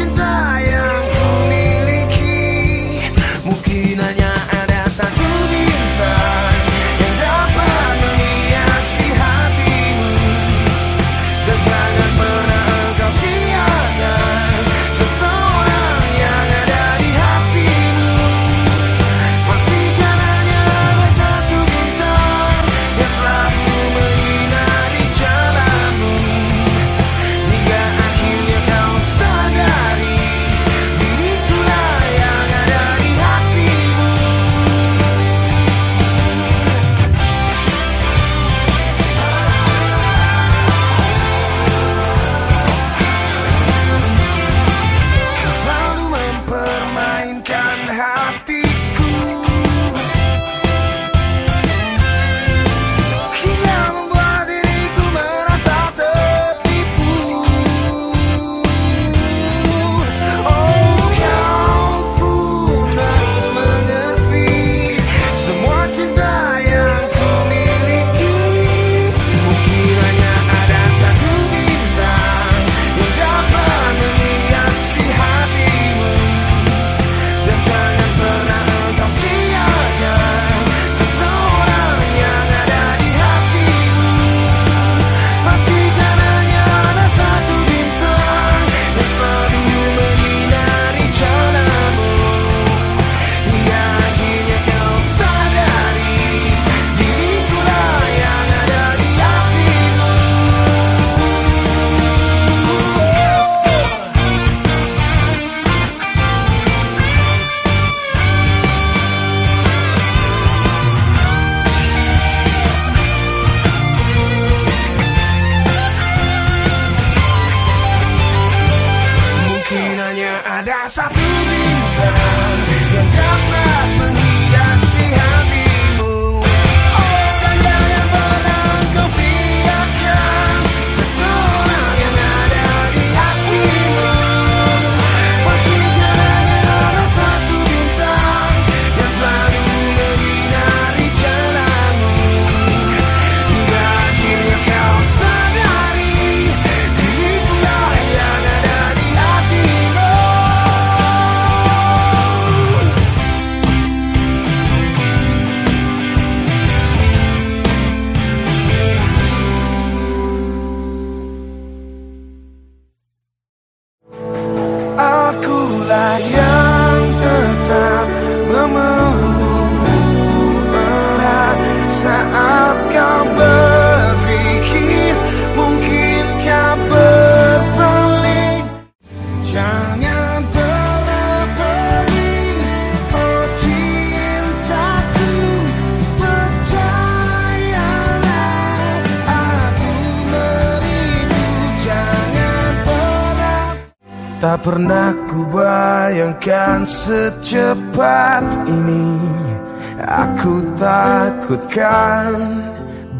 için ti. casa. Tak pernah ku bayangkan secepat ini. Aku takutkan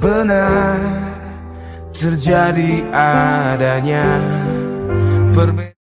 benar terjadi adanya perbedaan